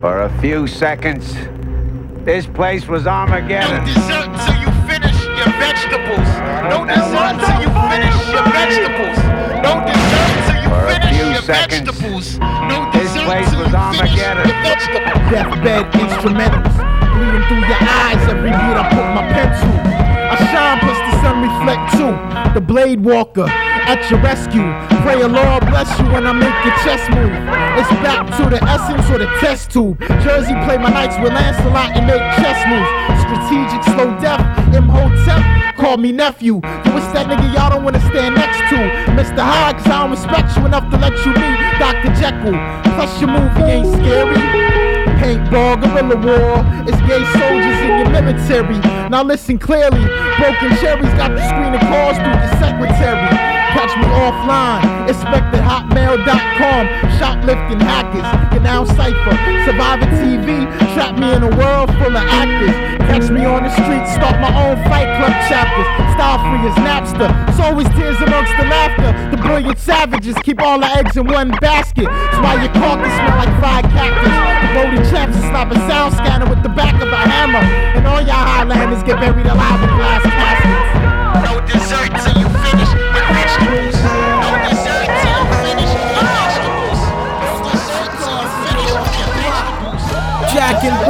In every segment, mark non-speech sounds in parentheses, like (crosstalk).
For a few seconds, this place was Armageddon. No dessert till you finish your vegetables. No dessert till you finish your vegetables. No dessert till you For finish your seconds, vegetables. No dessert place till was you Armageddon. finish your vegetables. Deathbed instrumentals bleeding through your eyes every beat I put my pen to. I shine plus the sun reflect too. The blade walker at your rescue. Pray a Lord bless you when I make your chest move. It's back to the essence or the test tube. Jersey play my nights with Lancelot and make chess moves. Strategic slow death. Imhotep call me nephew. You it's that nigga y'all don't wanna stand next to. Mr. Cause I don't respect you enough to let you be Dr. Jekyll. Plus your movie ain't scary. Paintball, guerrilla war. It's gay soldiers in your military. Now listen clearly. Broken cherries got the screen of calls through the secretary. Catch me offline. At hotmail.com. Shoplifting hackers. Now cipher. Survivor TV. Trap me in a world full of actors. Catch me on the street. Start my own fight club chapters. Style free as Napster. It's always tears amongst the laughter. The brilliant savages keep all the eggs in one basket. That's why your carcass smell like fried cactus. The Bodie champs slap a sound scanner with the back of a hammer. And all y'all Highlanders get buried alive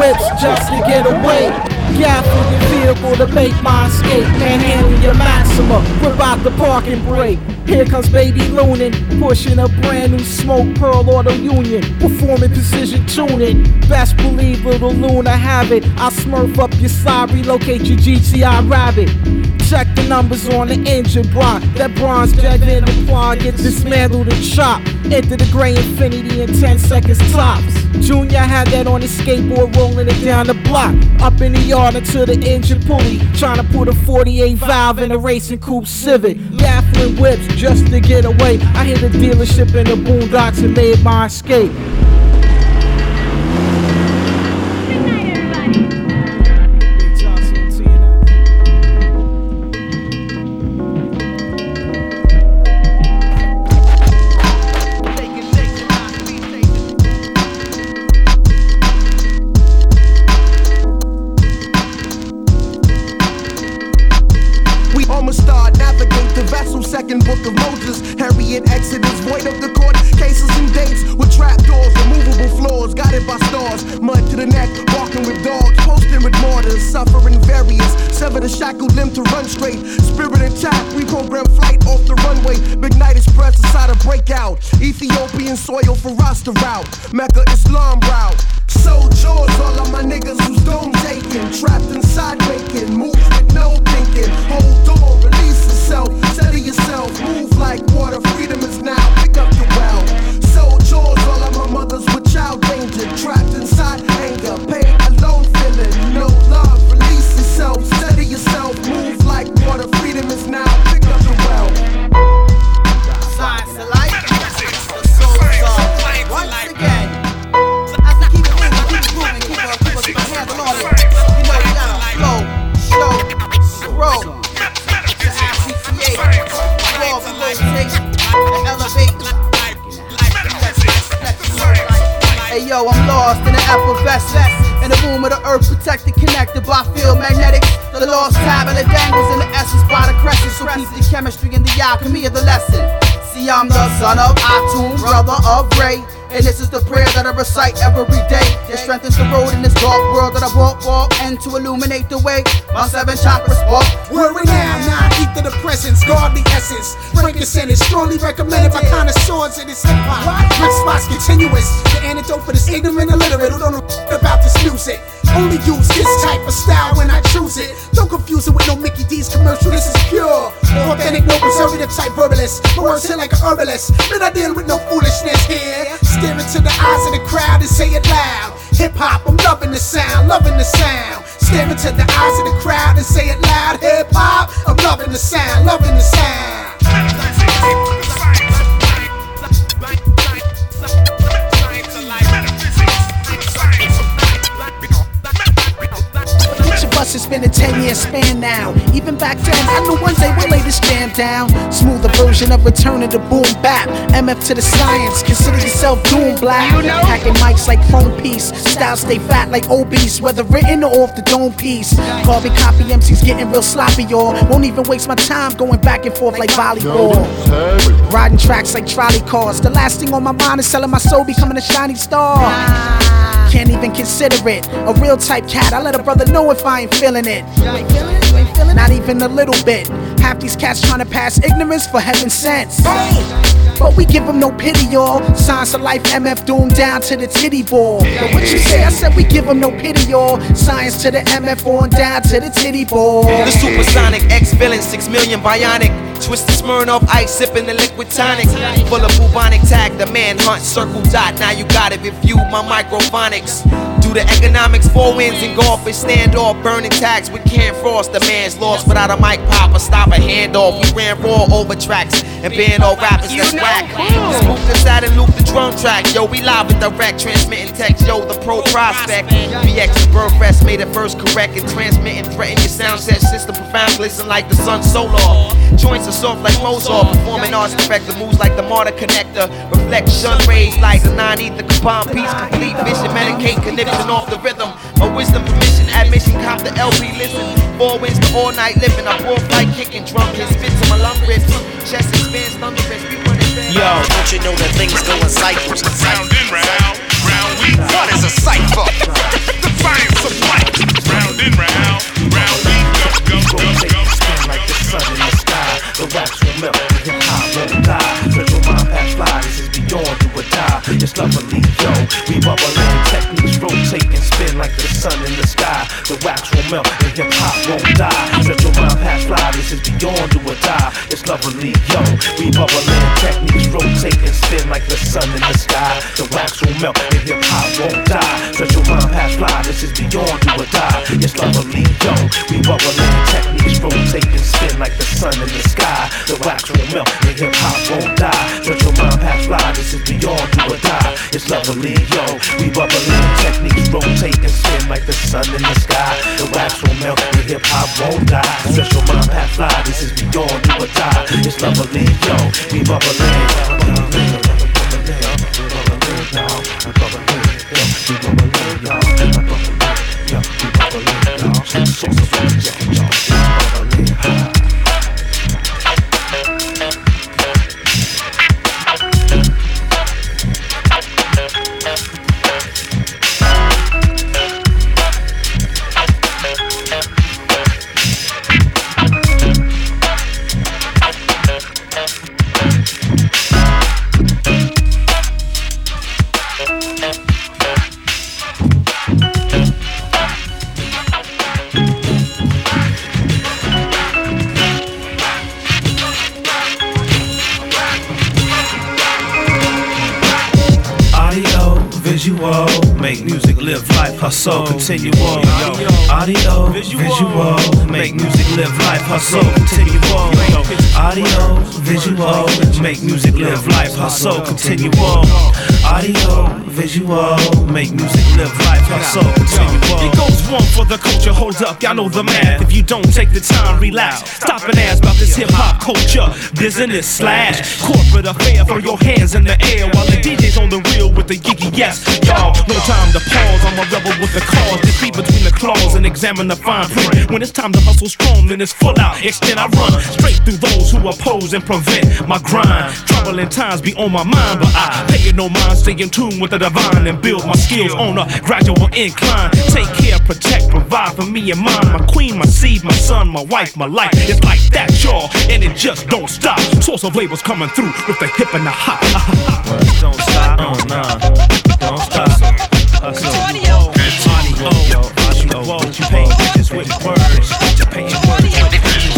whips just to get away. Gaffle your vehicle to make my escape. Manhandle your Maxima, whip out the parking brake. Here comes Baby Loonin, pushing a brand new smoke Pearl Auto Union, performing precision tuning. Best believe little Luna have it. I smurf up your side, relocate your GTI Rabbit. Check the numbers on the engine block. That bronze jet in the quad gets dismantled and chopped. Enter the gray Infiniti in 10 seconds tops. Junior had that on his skateboard, rolling it down the block. Up in the yard until the engine pulley. Trying to put a 48 valve in a racing coupe Civic. Baffling whips just to get away. I hit a dealership in the boondocks and made my escape. Second book of Moses. Harriet Exodus, void of the court cases and dates with trap doors, removable floors, guided by stars. Mud to the neck, walking with dogs, posting with mortars, suffering various. Sever the shackled limb to run straight. Spirit intact, we program flight off the runway. Big night express inside a breakout. Ethiopian soil for Rasta route. Mecca Islam route. So all of my niggas who's dome taking. Trapped inside making moves with no thinking. Hold on, yourself, steady yourself. Move like water, freedom is now. Pick up your of the earth, protected, connected by field magnetics. The lost tablet dangles in the essence by the crescent. So keep the chemistry and the alchemy of the lesson. See, I'm the son of Atum, brother of Ray. And this is the prayer that I recite every day. It strengthens the road in this dark world that I walk, walk, and to illuminate the way. My seven chakras walk. Worry now, now ether the presence, guard the essence. Frankincense, strongly recommended by connoisseurs in this hip hop. Rich spots continuous. The antidote for this ignorant illiterate who don't know about Only use this type of style when I choose it. Don't confuse it with no Mickey D's commercial. This is pure, authentic, no preservative type verbalist. My words hit like a herbalist. Man, I deal with no foolishness here. Stare into the eyes of the crowd and say it loud. Hip hop, I'm loving the sound, loving the sound. Stare into the eyes of the crowd and say it loud. Hip hop, I'm loving the sound, loving the sound. It's been a 10 year span now. Even back then, I knew one day we'll lay this jam down. Smoother version of returning to boom bap. MF to the science, consider yourself doom black. Hacking mics like chrome piece. Style stay fat like obese, whether written or off the dome piece. Carbon copy MCs getting real sloppy, y'all. Won't even waste my time going back and forth like volleyball. Riding tracks like trolley cars. The last thing on my mind is selling my soul, becoming a shiny star. Can't even consider it. A real type cat, I let a brother know if I ain't feeling it. Not even a little bit. Half these cats trying to pass ignorance for heaven's sense. But we give them no pity, y'all. Science of life, MF Doom down to the titty ball. But what you say? I said we give them no pity, y'all. Science to the MF on down to the titty ball. The supersonic X villain, six million bionic. Twisted Smirnoff ice, sipping the liquid tonic. Full of bubonic tag, the manhunt, circle dot. Now you gotta review my microphonics. Do the economics, four wins in golf, and stand off, burning tags with Ken Frost. The man's lost without a mic pop or stop a handoff. We ran raw over tracks and banned all rappers that's whack. Spook us out and loop the drum track. Yo, we live and direct, transmitting text. Yo, the pro prospect. BX and Burfest made it first correct and transmitting, threaten your sound set system profound, glisten like the sun solar. Joints are soft like Mozart, performing arts perfect. The moves like the Marta connector, reflection rays like the nine ether coupon piece, complete vision, medicate connection off the rhythm. A wisdom permission, admission, cop the LP, listen. Four wins to all night living, I brought flight kicking, drunk and spit to my lung rips. Chest expands, thunderous, we running. Yo, don't you know that things go in cycles? Round in round, round we What is a cipher? (laughs) the science of life. Round in round, It's yo. We techniques and spin like the sun in the sky. The wax will melt, the hip hop won't die. Let your mind pass fly, this is beyond do or die. It's lovely, yo. We bubbling, techniques rotate and spin like the sun in the sky. The wax will melt, the hip hop won't die. Let your mind pass fly, this is beyond do or die. It's lovely, yo. We bubbling, techniques rotate and spin like the sun in the sky. The wax will melt, the hip hop won't die. Fly, this is beyond do or die. It's lovely, yo. We techniques rotate and spin like the sun in the sky. The wax will melt, the hip hop won't die. Let your mind pass fly, this is beyond do or die. It's lovely, yo. We bubbling. Audio, hustle, continue on. Audio, visual, make music, live life, hustle, continue on. Audio, visual, make music, live life, hustle, continue on. Audio, visual, make music, live life, hustle, continue on. It goes one for the culture, hold up, y'all know the math. If you don't take the time, relax. Stop and ask about this hip hop culture, business slash corporate affair. Throw your hands in the air while the DJ's on the reel with the yiggy yes. Y'all, no time to pause. I'm a rebel with the cause. Defeat between the claws and examine the fine print. When it's time to hustle strong, then it's full out. Extend, I run straight through those who oppose and prevent my grind. Troubling times be on my mind, but I pay it no mind. Stay in tune with the divine and build my skills on a gradual incline. Take care, protect, provide for me and mine. My queen, my seed, my son, my wife, my life. It's like that, y'all, and it just don't stop. Source of labels coming through with the hip and the hop. Don't stop, oh nah, don't stop. Hustle. Audio. Audio. Audio. You paint pictures with words. You paint words with pictures.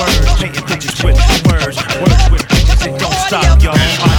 Words. Painting pictures with words. Words with pictures. It don't stop, y'all.